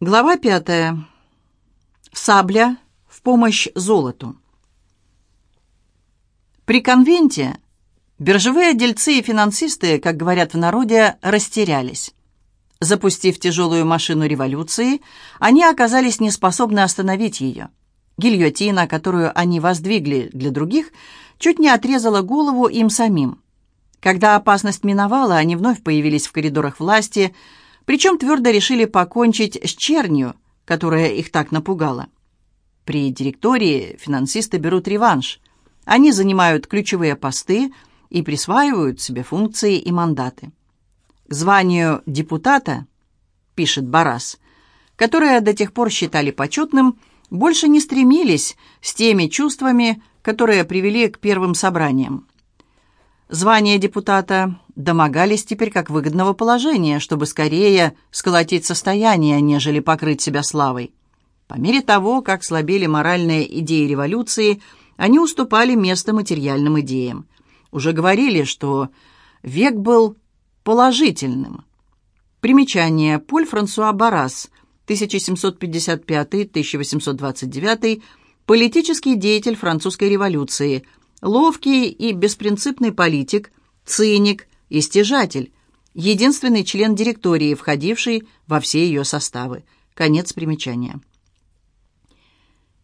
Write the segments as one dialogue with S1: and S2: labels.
S1: Глава пятая. Сабля в помощь золоту. При конвенте биржевые дельцы и финансисты, как говорят в народе, растерялись. Запустив тяжелую машину революции, они оказались неспособны остановить ее. Гильотина, которую они воздвигли для других, чуть не отрезала голову им самим. Когда опасность миновала, они вновь появились в коридорах власти – причем твердо решили покончить с чернью, которая их так напугала. При директории финансисты берут реванш. Они занимают ключевые посты и присваивают себе функции и мандаты. К званию депутата, пишет Барас, которое до тех пор считали почетным, больше не стремились с теми чувствами, которые привели к первым собраниям. Звание депутата домогались теперь как выгодного положения, чтобы скорее сколотить состояние, нежели покрыть себя славой. По мере того, как слабели моральные идеи революции, они уступали место материальным идеям. Уже говорили, что век был положительным. Примечание. Поль Франсуа Барас, 1755-1829, политический деятель французской революции – Ловкий и беспринципный политик, циник и стяжатель, единственный член директории, входивший во все ее составы. Конец примечания.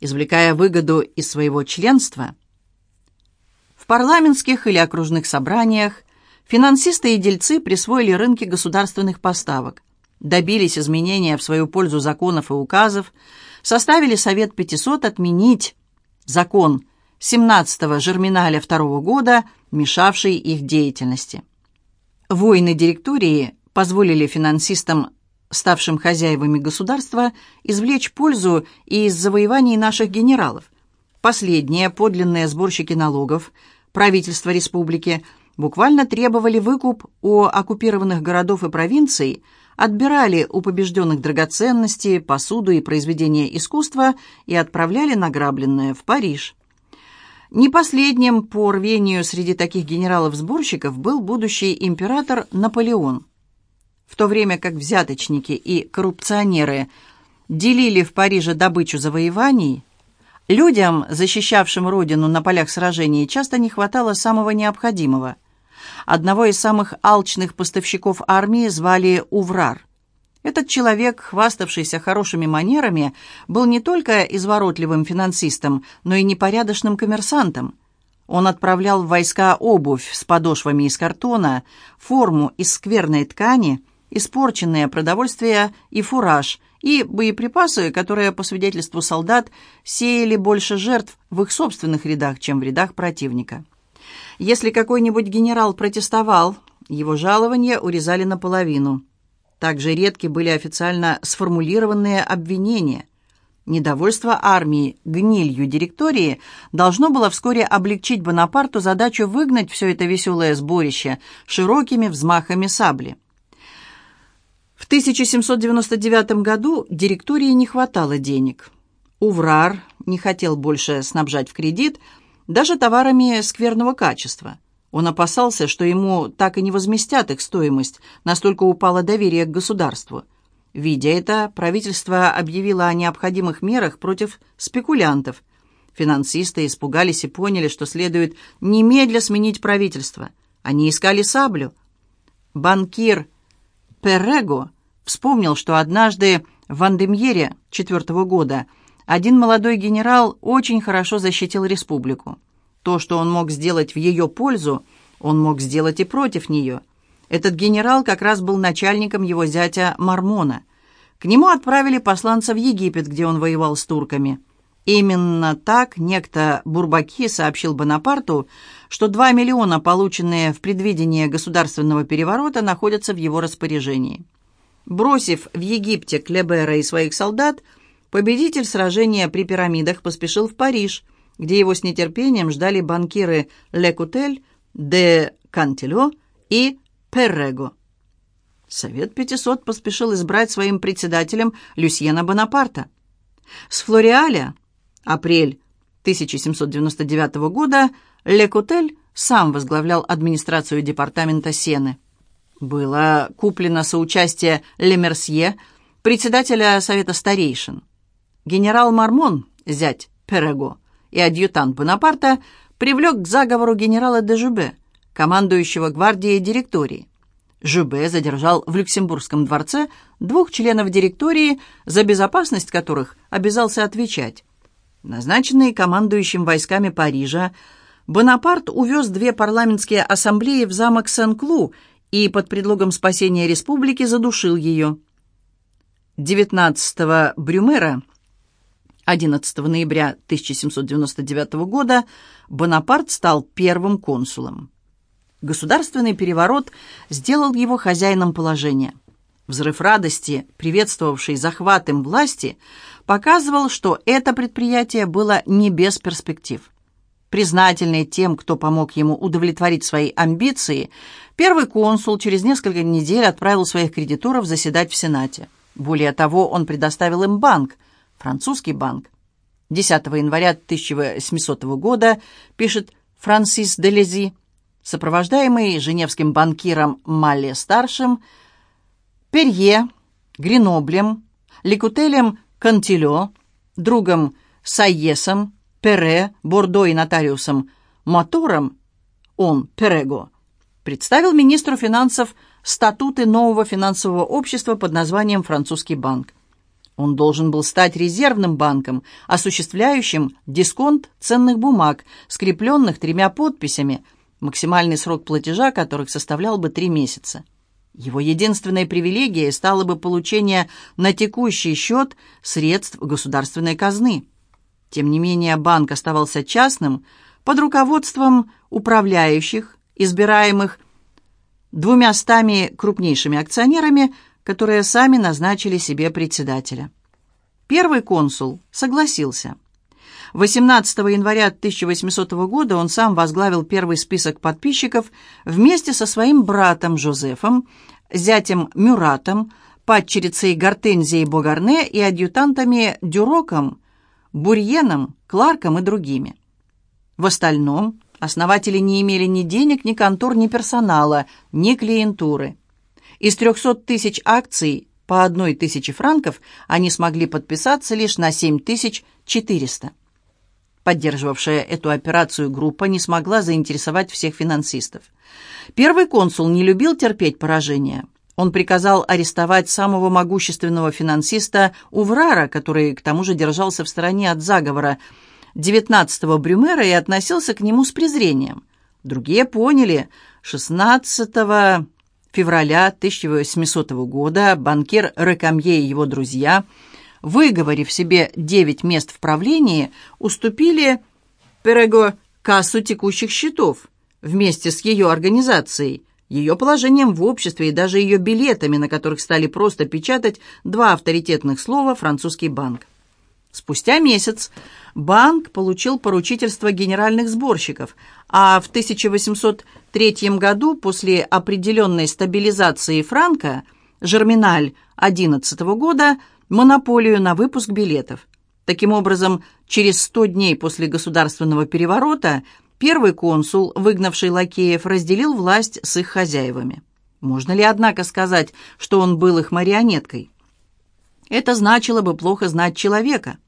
S1: Извлекая выгоду из своего членства, в парламентских или окружных собраниях финансисты и дельцы присвоили рынки государственных поставок, добились изменения в свою пользу законов и указов, составили Совет 500 отменить закон 17-го Жерминаля второго года, мешавший их деятельности. Войны директории позволили финансистам, ставшим хозяевами государства, извлечь пользу и из завоеваний наших генералов. Последние, подлинные сборщики налогов, правительство республики, буквально требовали выкуп у оккупированных городов и провинций, отбирали у побежденных драгоценности, посуду и произведения искусства и отправляли награбленное в Париж. Не последним по рвению среди таких генералов-сборщиков был будущий император Наполеон. В то время как взяточники и коррупционеры делили в Париже добычу завоеваний, людям, защищавшим родину на полях сражений, часто не хватало самого необходимого. Одного из самых алчных поставщиков армии звали Уврар – этот человек, хваставшийся хорошими манерами, был не только изворотливым финансистом, но и непорядочным коммерсантом. Он отправлял в войска обувь с подошвами из картона, форму из скверной ткани, испорченное продовольствие и фураж, и боеприпасы, которые, по свидетельству солдат, сеяли больше жертв в их собственных рядах, чем в рядах противника. Если какой-нибудь генерал протестовал, его жалование урезали наполовину – также редки были официально сформулированные обвинения. Недовольство армии гнилью директории должно было вскоре облегчить Бонапарту задачу выгнать все это веселое сборище широкими взмахами сабли. В 1799 году директории не хватало денег. Уврар не хотел больше снабжать в кредит даже товарами скверного качества. Он опасался, что ему так и не возместят их стоимость, настолько упало доверие к государству. Видя это, правительство объявило о необходимых мерах против спекулянтов. Финансисты испугались и поняли, что следует немедля сменить правительство. Они искали саблю. Банкир Перрего вспомнил, что однажды в Андемьере четвертого года один молодой генерал очень хорошо защитил республику. То, что он мог сделать в ее пользу, он мог сделать и против нее. Этот генерал как раз был начальником его зятя Мармона. К нему отправили посланца в Египет, где он воевал с турками. Именно так некто Бурбаки сообщил Бонапарту, что 2 миллиона, полученные в предвидении государственного переворота, находятся в его распоряжении. Бросив в Египте Клебера и своих солдат, победитель сражения при пирамидах поспешил в Париж – где его с нетерпением ждали банкиры Лекутель, де Кантелё и Перрего. Совет 500 поспешил избрать своим председателем Люсьена Бонапарта. С Флориаля, апрель 1799 года, Лекутель сам возглавлял администрацию департамента Сены. Было куплено соучастие Лемерсье, председателя Совета старейшин. Генерал Мармон, зять Перего, и адъютант Бонапарта привлек к заговору генерала де Жубе, командующего гвардией директории. Жубе задержал в Люксембургском дворце двух членов директории, за безопасность которых обязался отвечать. Назначенный командующим войсками Парижа, Бонапарт увез две парламентские ассамблеи в замок Сен-Клу и под предлогом спасения республики задушил ее. 19 Брюмера 11 ноября 1799 года Бонапарт стал первым консулом. Государственный переворот сделал его хозяином положения. Взрыв радости, приветствовавший захват им власти, показывал, что это предприятие было не без перспектив. Признательный тем, кто помог ему удовлетворить свои амбиции, первый консул через несколько недель отправил своих кредиторов заседать в Сенате. Более того, он предоставил им банк, французский банк. 10 января 1800 года, пишет Франсис де Лези, сопровождаемый женевским банкиром Малле-старшим, Перье, Греноблем, Ликутелем Кантилё, другом Сайесом, Пере, Бордо и нотариусом Мотором, он, Перего, представил министру финансов статуты нового финансового общества под названием «Французский банк». Он должен был стать резервным банком, осуществляющим дисконт ценных бумаг, скрепленных тремя подписями, максимальный срок платежа которых составлял бы три месяца. Его единственной привилегией стало бы получение на текущий счет средств государственной казны. Тем не менее, банк оставался частным под руководством управляющих, избираемых двумястами крупнейшими акционерами, которые сами назначили себе председателя. Первый консул согласился. 18 января 1800 года он сам возглавил первый список подписчиков вместе со своим братом Жозефом, зятем Мюратом, падчерицей Гортензией Богарне и адъютантами Дюроком, Бурьеном, Кларком и другими. В остальном основатели не имели ни денег, ни контор, ни персонала, ни клиентуры. Из 300 тысяч акций по одной тысяче франков они смогли подписаться лишь на 7400. Поддерживавшая эту операцию группа не смогла заинтересовать всех финансистов. Первый консул не любил терпеть поражение. Он приказал арестовать самого могущественного финансиста Уврара, который к тому же держался в стороне от заговора, 19-го Брюмера и относился к нему с презрением. Другие поняли, 16 февраля 1800 года банкир Рекамье и его друзья – выговорив себе девять мест в правлении, уступили Перего кассу текущих счетов вместе с ее организацией, ее положением в обществе и даже ее билетами, на которых стали просто печатать два авторитетных слова «французский банк». Спустя месяц банк получил поручительство генеральных сборщиков, а в 1803 году после определенной стабилизации франка Жерминаль 11 года – монополию на выпуск билетов. Таким образом, через 100 дней после государственного переворота первый консул, выгнавший лакеев, разделил власть с их хозяевами. Можно ли, однако, сказать, что он был их марионеткой? Это значило бы плохо знать человека.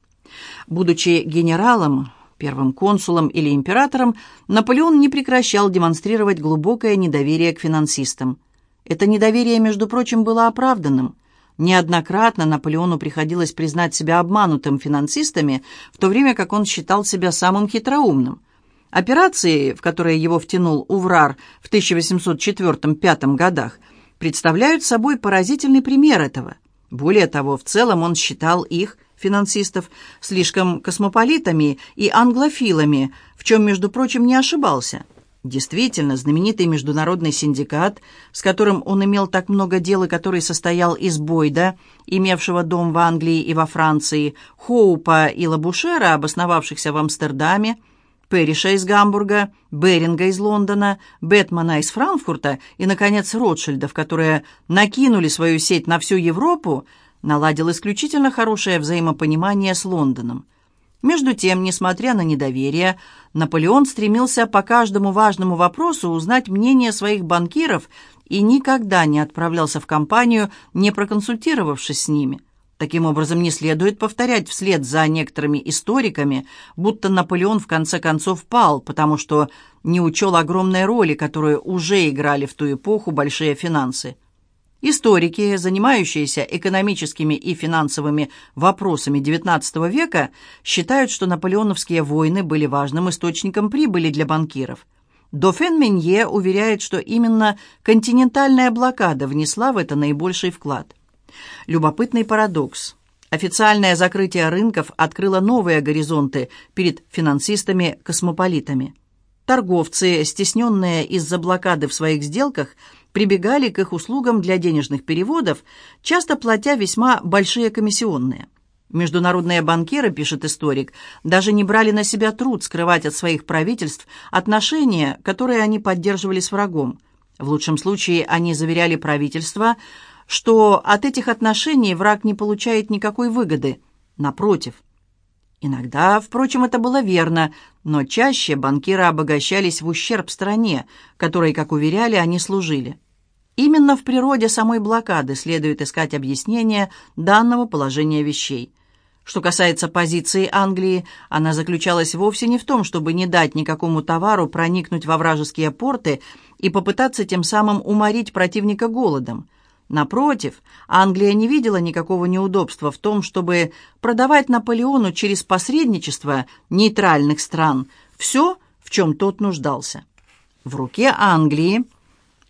S1: Будучи генералом, первым консулом или императором, Наполеон не прекращал демонстрировать глубокое недоверие к финансистам. Это недоверие, между прочим, было оправданным – Неоднократно Наполеону приходилось признать себя обманутым финансистами, в то время как он считал себя самым хитроумным. Операции, в которые его втянул Уврар в 1804-1805 годах, представляют собой поразительный пример этого. Более того, в целом он считал их, финансистов, слишком космополитами и англофилами, в чем, между прочим, не ошибался – Действительно, знаменитый международный синдикат, с которым он имел так много дел и который состоял из Бойда, имевшего дом в Англии и во Франции, Хоупа и Лабушера, обосновавшихся в Амстердаме, Перриша из Гамбурга, Беринга из Лондона, Бэтмана из Франкфурта и, наконец, Ротшильдов, которые накинули свою сеть на всю Европу, наладил исключительно хорошее взаимопонимание с Лондоном. Между тем, несмотря на недоверие, Наполеон стремился по каждому важному вопросу узнать мнение своих банкиров и никогда не отправлялся в компанию, не проконсультировавшись с ними – Таким образом, не следует повторять вслед за некоторыми историками, будто Наполеон в конце концов пал, потому что не учел огромной роли, которую уже играли в ту эпоху большие финансы. Историки, занимающиеся экономическими и финансовыми вопросами XIX века, считают, что наполеоновские войны были важным источником прибыли для банкиров. Дофен Менье уверяет, что именно континентальная блокада внесла в это наибольший вклад. Любопытный парадокс. Официальное закрытие рынков открыло новые горизонты перед финансистами-космополитами. Торговцы, стесненные из-за блокады в своих сделках, прибегали к их услугам для денежных переводов, часто платя весьма большие комиссионные. Международные банкиры, пишет историк, даже не брали на себя труд скрывать от своих правительств отношения, которые они поддерживали с врагом. В лучшем случае они заверяли правительство, что от этих отношений враг не получает никакой выгоды. Напротив. Иногда, впрочем, это было верно, но чаще банкиры обогащались в ущерб стране, которой, как уверяли, они служили. Именно в природе самой блокады следует искать объяснение данного положения вещей. Что касается позиции Англии, она заключалась вовсе не в том, чтобы не дать никакому товару проникнуть во вражеские порты и попытаться тем самым уморить противника голодом. Напротив, Англия не видела никакого неудобства в том, чтобы продавать Наполеону через посредничество нейтральных стран все, в чем тот нуждался. В руке Англии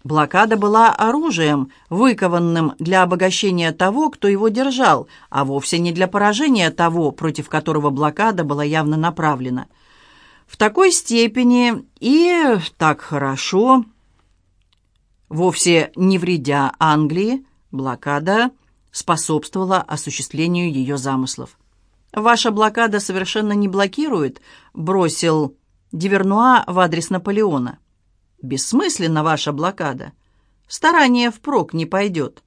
S1: блокада была оружием, выкованным для обогащения того, кто его держал, а вовсе не для поражения того, против которого блокада была явно направлена. В такой степени и так хорошо – Вовсе не вредя Англии, блокада способствовала осуществлению ее замыслов. «Ваша блокада совершенно не блокирует», — бросил Дивернуа в адрес Наполеона. «Бессмысленна ваша блокада. Старание впрок не пойдет.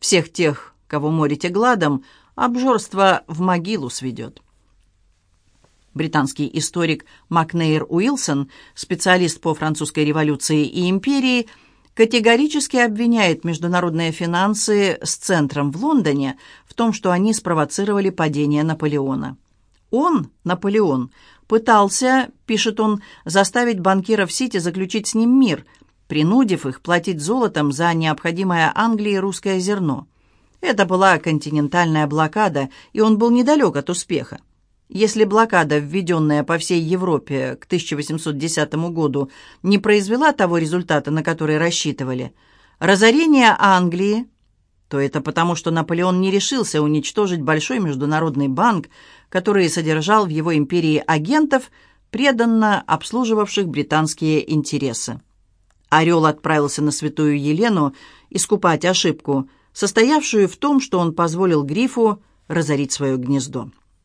S1: Всех тех, кого морите гладом, обжорство в могилу сведет». Британский историк Макнейр Уилсон, специалист по французской революции и империи, — категорически обвиняет международные финансы с центром в Лондоне в том, что они спровоцировали падение Наполеона. Он, Наполеон, пытался, пишет он, заставить банкиров Сити заключить с ним мир, принудив их платить золотом за необходимое Англии русское зерно. Это была континентальная блокада, и он был недалек от успеха. Если блокада, введенная по всей Европе к 1810 году, не произвела того результата, на который рассчитывали, разорение Англии, то это потому, что Наполеон не решился уничтожить большой международный банк, который содержал в его империи агентов, преданно обслуживавших британские интересы. Орел отправился на Святую Елену искупать ошибку, состоявшую в том, что он позволил Грифу разорить свое гнездо.